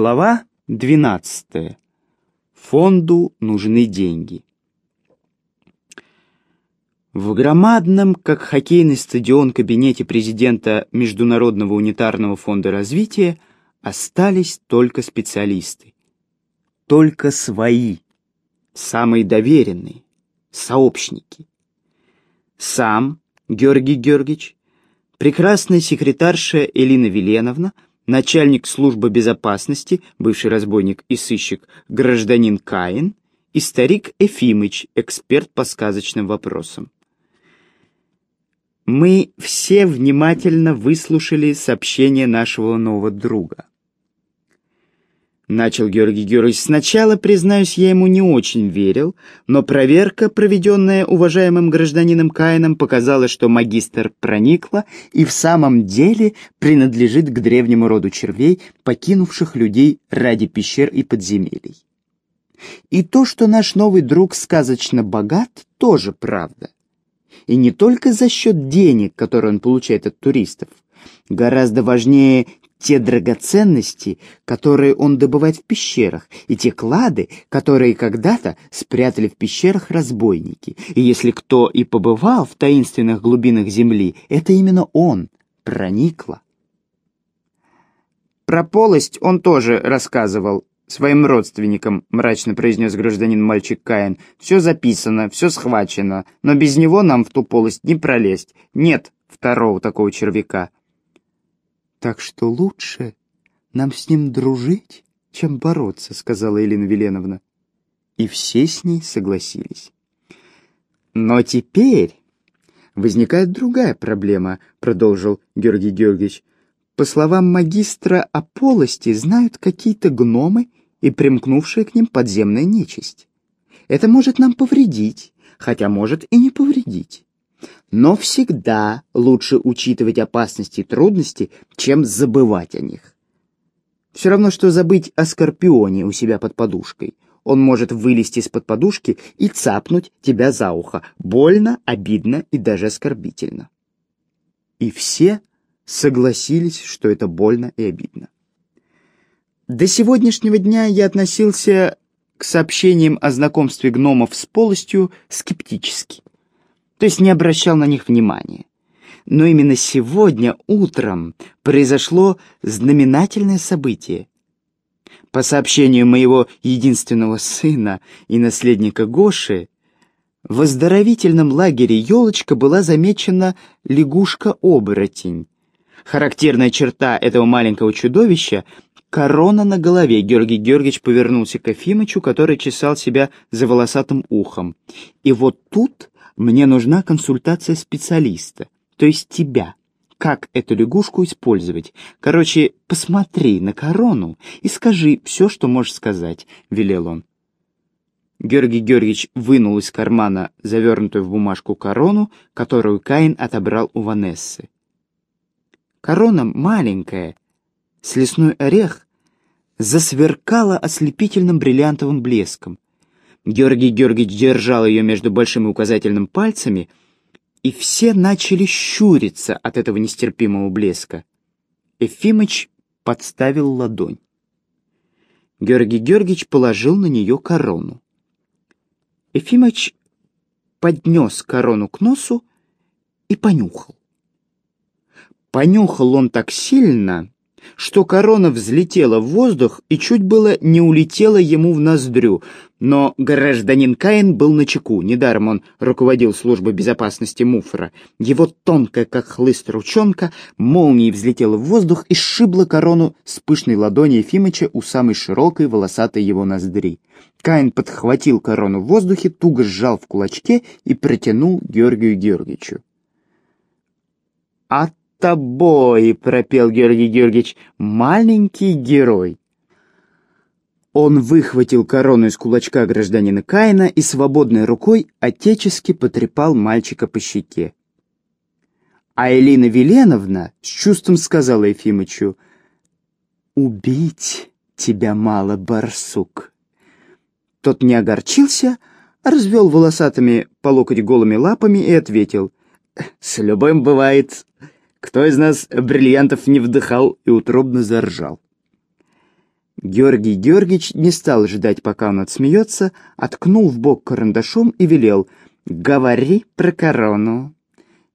Глава 12. Фонду нужны деньги. В громадном, как хоккейный стадион, кабинете президента Международного унитарного фонда развития остались только специалисты. Только свои, самые доверенные, сообщники. Сам Георгий Георгиевич, прекрасная секретарша Элина Веленовна — начальник службы безопасности, бывший разбойник и сыщик, гражданин Каин, и старик Эфимыч, эксперт по сказочным вопросам. Мы все внимательно выслушали сообщение нашего нового друга. Начал Георгий Георгиевич. Сначала, признаюсь, я ему не очень верил, но проверка, проведенная уважаемым гражданином Каином, показала, что магистр проникла и в самом деле принадлежит к древнему роду червей, покинувших людей ради пещер и подземелий. И то, что наш новый друг сказочно богат, тоже правда. И не только за счет денег, которые он получает от туристов. Гораздо важнее те драгоценности, которые он добывает в пещерах, и те клады, которые когда-то спрятали в пещерах разбойники. И если кто и побывал в таинственных глубинах земли, это именно он, проникло. Про полость он тоже рассказывал своим родственникам, мрачно произнес гражданин-мальчик Каин. Все записано, все схвачено, но без него нам в ту полость не пролезть. Нет второго такого червяка. «Так что лучше нам с ним дружить, чем бороться», — сказала Елена Веленовна. И все с ней согласились. «Но теперь возникает другая проблема», — продолжил Георгий Георгиевич. «По словам магистра о полости, знают какие-то гномы и примкнувшая к ним подземная нечисть. Это может нам повредить, хотя может и не повредить. Но всегда лучше учитывать опасности и трудности, чем забывать о них. Все равно, что забыть о скорпионе у себя под подушкой. Он может вылезти из-под подушки и цапнуть тебя за ухо. Больно, обидно и даже оскорбительно. И все согласились, что это больно и обидно. До сегодняшнего дня я относился к сообщениям о знакомстве гномов с полостью скептически то есть не обращал на них внимания. Но именно сегодня утром произошло знаменательное событие. По сообщению моего единственного сына и наследника Гоши, в оздоровительном лагере «Елочка» была замечена лягушка-оборотень. Характерная черта этого маленького чудовища — корона на голове. Георгий Георгиевич повернулся к Афимычу, который чесал себя за волосатым ухом. И вот тут мне нужна консультация специалиста, то есть тебя. Как эту лягушку использовать? Короче, посмотри на корону и скажи все, что можешь сказать», — велел он. Георгий Георгиевич вынул из кармана завернутую в бумажку корону, которую Каин отобрал у Ванессы. Корона маленькая, с лесной орех, засверкала ослепительным бриллиантовым блеском. Георгий Георгиевич держал ее между большим и указательным пальцами, и все начали щуриться от этого нестерпимого блеска. Ефимыч подставил ладонь. Георгий Георгиевич положил на нее корону. Ефимыч поднес корону к носу и понюхал. Понюхал он так сильно, что корона взлетела в воздух и чуть было не улетела ему в ноздрю, но гражданин Каин был на чеку, недаром он руководил службой безопасности Муфра. Его тонкая, как хлыст ручонка, молнией взлетела в воздух и сшибла корону с пышной ладони Ефимыча у самой широкой волосатой его ноздри. Каин подхватил корону в воздухе, туго сжал в кулачке и протянул Георгию Георгиевичу. «А тобой!» — пропел Георгий Георгиевич. «Маленький герой!» Он выхватил корону из кулачка гражданина Каина и свободной рукой отечески потрепал мальчика по щеке. А Элина Веленовна с чувством сказала Ефимычу, «Убить тебя мало, барсук!» Тот не огорчился, а развел волосатыми по локоть голыми лапами и ответил, «С любым бывает, кто из нас бриллиантов не вдыхал и утробно заржал? Георгий Георгиевич не стал ждать, пока он отсмеется, откнул в бок карандашом и велел «Говори про корону».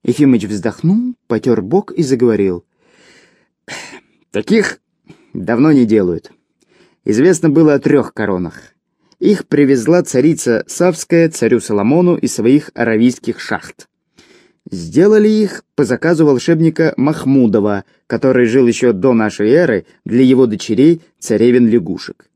Ефимыч вздохнул, потер бок и заговорил. «Таких давно не делают. Известно было о трех коронах. Их привезла царица Савская царю Соломону из своих аравийских шахт. Сделали их по заказу волшебника Махмудова, который жил еще до нашей эры для его дочерей царевин лягушек.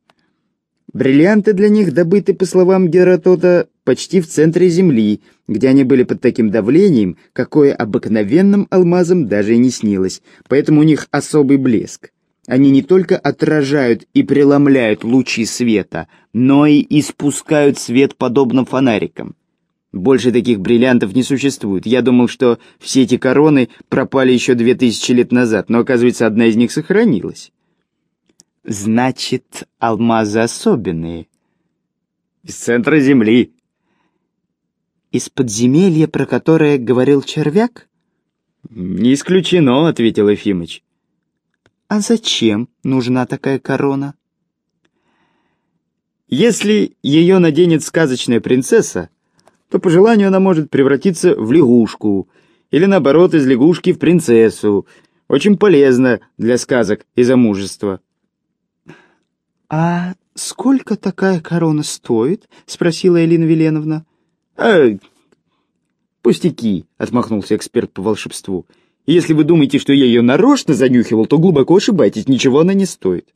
Бриллианты для них добыты, по словам Геродота, почти в центре Земли, где они были под таким давлением, какое обыкновенным алмазом даже и не снилось, поэтому у них особый блеск. Они не только отражают и преломляют лучи света, но и испускают свет подобно фонарикам. Больше таких бриллиантов не существует. Я думал, что все эти короны пропали еще две тысячи лет назад, но, оказывается, одна из них сохранилась. Значит, алмазы особенные. Из центра Земли. Из подземелья, про которое говорил червяк? Не исключено, ответил Ефимыч. А зачем нужна такая корона? Если ее наденет сказочная принцесса, то по желанию она может превратиться в лягушку, или наоборот, из лягушки в принцессу. Очень полезно для сказок и замужества. «А сколько такая корона стоит?» — спросила Элина Веленовна. «А, пустяки», — отмахнулся эксперт по волшебству. «Если вы думаете, что я ее нарочно занюхивал, то глубоко ошибаетесь, ничего она не стоит».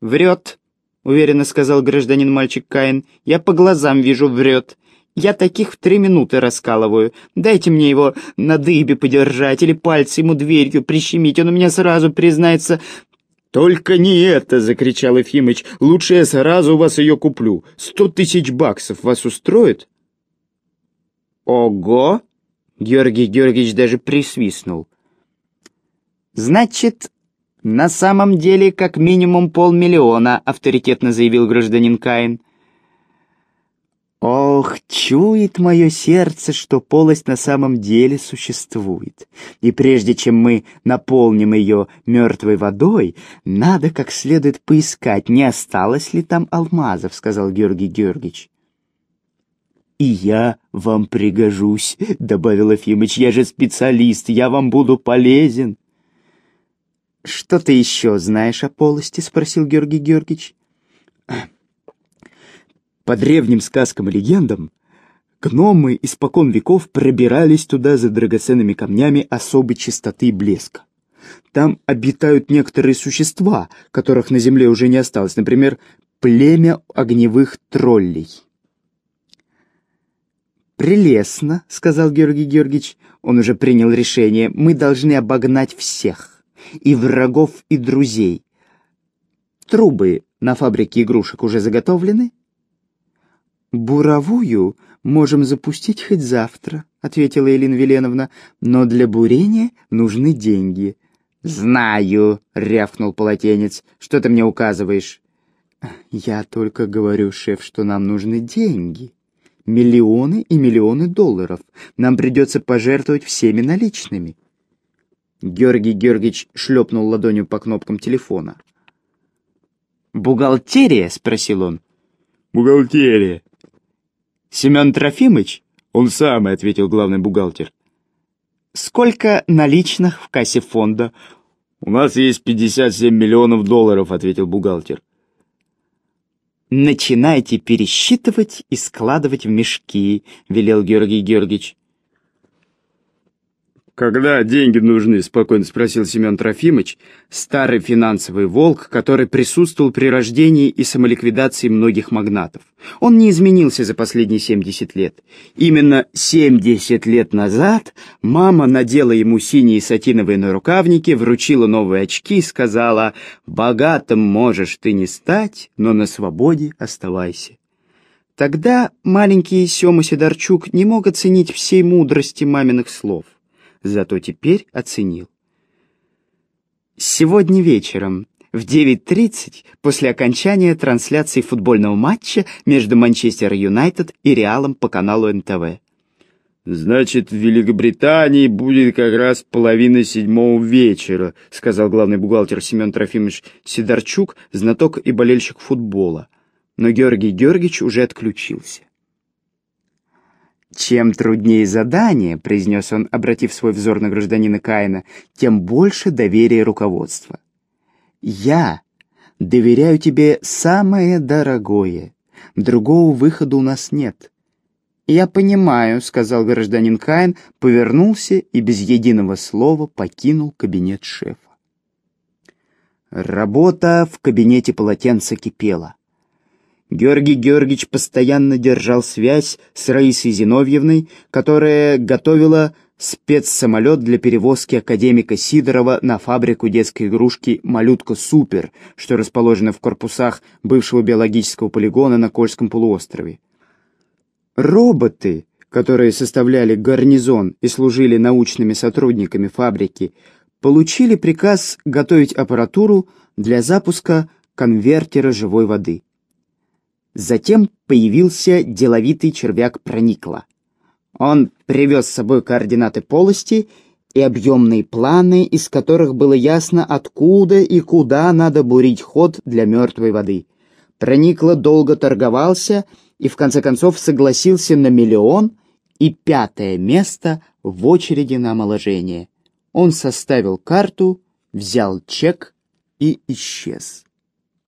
«Врет», — уверенно сказал гражданин-мальчик Каин. «Я по глазам вижу, врет. Я таких в три минуты раскалываю. Дайте мне его на дыбе подержать или пальцы ему дверью прищемить. Он у меня сразу признается... «Только не это!» — закричал Ефимыч. «Лучше я сразу у вас ее куплю. Сто тысяч баксов вас устроит?» «Ого!» — Георгий Георгиевич даже присвистнул. «Значит, на самом деле как минимум полмиллиона», — авторитетно заявил гражданин Каин. Ох, чует мое сердце, что полость на самом деле существует. И прежде чем мы наполним ее мертвой водой, надо как следует поискать, не осталось ли там алмазов, сказал Георгий Георгиевич. «И я вам пригожусь», — добавил Ефимыч, — «я же специалист, я вам буду полезен». «Что ты еще знаешь о полости?» — спросил Георгий Георгиевич. По древним сказкам и легендам, гномы испокон веков пробирались туда за драгоценными камнями особой чистоты и блеска. Там обитают некоторые существа, которых на земле уже не осталось, например, племя огневых троллей. «Прелестно», — сказал Георгий Георгиевич. Он уже принял решение. «Мы должны обогнать всех. И врагов, и друзей. Трубы на фабрике игрушек уже заготовлены?» «Буровую можем запустить хоть завтра», — ответила Елена Веленовна, «но для бурения нужны деньги». «Знаю», — рявкнул полотенец, — «что ты мне указываешь?» «Я только говорю, шеф, что нам нужны деньги. Миллионы и миллионы долларов. Нам придется пожертвовать всеми наличными». Георгий Георгиевич шлепнул ладонью по кнопкам телефона. «Бухгалтерия?» — спросил он. «Бухгалтерия», Семен Трофимыч? Он самый, ответил главный бухгалтер. Сколько наличных в кассе фонда? У нас есть 57 миллионов долларов, ответил бухгалтер. «Начинайте пересчитывать и складывать в мешки», — велел Георгий Георгиевич. «Когда деньги нужны?» — спокойно спросил Семен Трофимович, старый финансовый волк, который присутствовал при рождении и самоликвидации многих магнатов. Он не изменился за последние 70 лет. Именно 70 лет назад мама надела ему синие сатиновые нарукавники, вручила новые очки и сказала «Богатым можешь ты не стать, но на свободе оставайся». Тогда маленький Сема Сидорчук не мог оценить всей мудрости маминых слов зато теперь оценил. Сегодня вечером в 9.30 после окончания трансляции футбольного матча между Манчестер Юнайтед и Реалом по каналу НТВ. «Значит, в Великобритании будет как раз половина седьмого вечера», сказал главный бухгалтер Семен Трофимович Сидорчук, знаток и болельщик футбола. Но Георгий Георгиевич уже отключился. «Чем труднее задание», — произнес он, обратив свой взор на гражданина Каина, «тем больше доверия руководства. Я доверяю тебе самое дорогое. Другого выхода у нас нет». «Я понимаю», — сказал гражданин Каин, повернулся и без единого слова покинул кабинет шефа. Работа в кабинете полотенца кипела. Георгий Георгиевич постоянно держал связь с Раисой Зиновьевной, которая готовила спецсамолет для перевозки академика Сидорова на фабрику детской игрушки «Малютка Супер», что расположена в корпусах бывшего биологического полигона на Кольском полуострове. Роботы, которые составляли гарнизон и служили научными сотрудниками фабрики, получили приказ готовить аппаратуру для запуска конвертера живой воды. Затем появился деловитый червяк Проникла. Он привез с собой координаты полости и объемные планы, из которых было ясно, откуда и куда надо бурить ход для мертвой воды. Проникло долго торговался и в конце концов согласился на миллион и пятое место в очереди на омоложение. Он составил карту, взял чек и исчез.